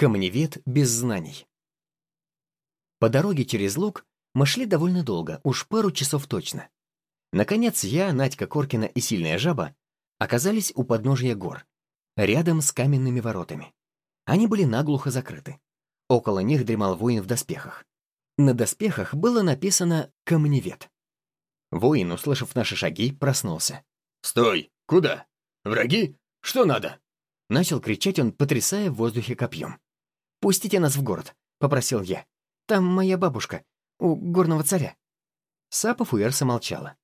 Камневед без знаний. По дороге через луг мы шли довольно долго, уж пару часов точно. Наконец я, Надька Коркина и Сильная Жаба оказались у подножия гор, рядом с каменными воротами. Они были наглухо закрыты. Около них дремал воин в доспехах. На доспехах было написано «Камневед». Воин, услышав наши шаги, проснулся. «Стой! Куда? Враги? Что надо?» Начал кричать он, потрясая в воздухе копьем. «Пустите нас в город», — попросил я. «Там моя бабушка, у горного царя». Сапов у Эрса молчала.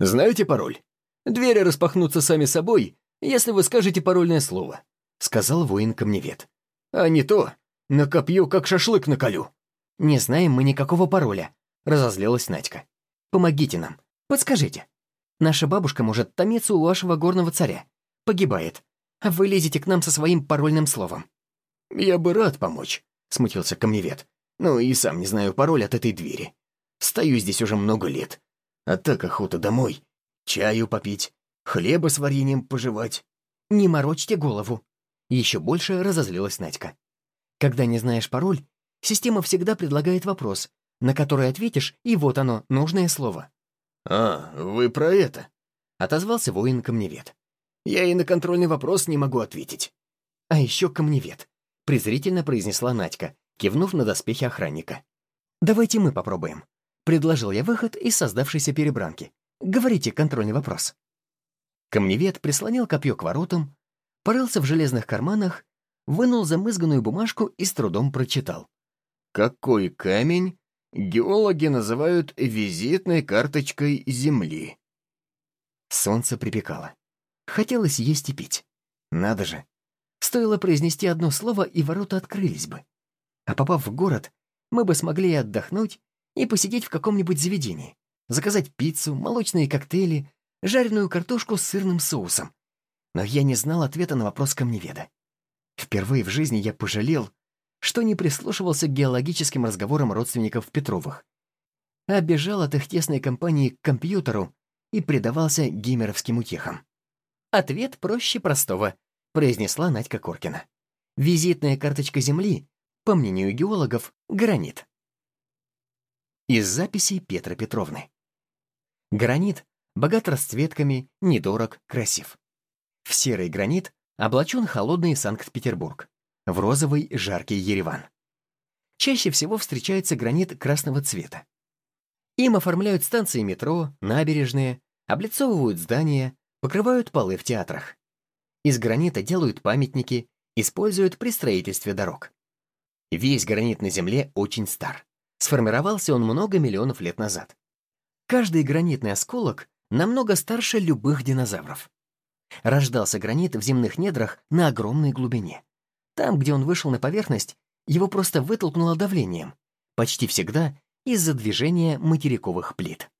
«Знаете пароль? Двери распахнутся сами собой, если вы скажете парольное слово», — сказал воин-камневед. «А не то, на копье как шашлык наколю». «Не знаем мы никакого пароля», — разозлилась Надька. «Помогите нам, подскажите. Наша бабушка может томиться у вашего горного царя. Погибает. А вы лезете к нам со своим парольным словом. «Я бы рад помочь», — смутился камневед. «Ну и сам не знаю пароль от этой двери. Стою здесь уже много лет. А так охота домой. Чаю попить, хлеба с вареньем пожевать». «Не морочьте голову». Еще больше разозлилась Надька. Когда не знаешь пароль, система всегда предлагает вопрос, на который ответишь, и вот оно, нужное слово. «А, вы про это?» — отозвался воин камневед. «Я и на контрольный вопрос не могу ответить». «А еще камневед презрительно произнесла Надька, кивнув на доспехи охранника. «Давайте мы попробуем», — предложил я выход из создавшейся перебранки. «Говорите контрольный вопрос». Камневед прислонил копье к воротам, порылся в железных карманах, вынул замызганную бумажку и с трудом прочитал. «Какой камень геологи называют визитной карточкой Земли?» Солнце припекало. Хотелось есть и пить. Надо же, Стоило произнести одно слово, и ворота открылись бы. А попав в город, мы бы смогли отдохнуть и посидеть в каком-нибудь заведении, заказать пиццу, молочные коктейли, жареную картошку с сырным соусом. Но я не знал ответа на вопрос камневеда. Впервые в жизни я пожалел, что не прислушивался к геологическим разговорам родственников Петровых, а бежал от их тесной компании к компьютеру и предавался геймеровским утехам. Ответ проще простого — произнесла Надька Коркина. Визитная карточка Земли, по мнению геологов, гранит. Из записей Петра Петровны. Гранит богат расцветками, недорог, красив. В серый гранит облачен холодный Санкт-Петербург, в розовый жаркий Ереван. Чаще всего встречается гранит красного цвета. Им оформляют станции метро, набережные, облицовывают здания, покрывают полы в театрах. Из гранита делают памятники, используют при строительстве дорог. Весь гранит на Земле очень стар. Сформировался он много миллионов лет назад. Каждый гранитный осколок намного старше любых динозавров. Рождался гранит в земных недрах на огромной глубине. Там, где он вышел на поверхность, его просто вытолкнуло давлением, почти всегда из-за движения материковых плит.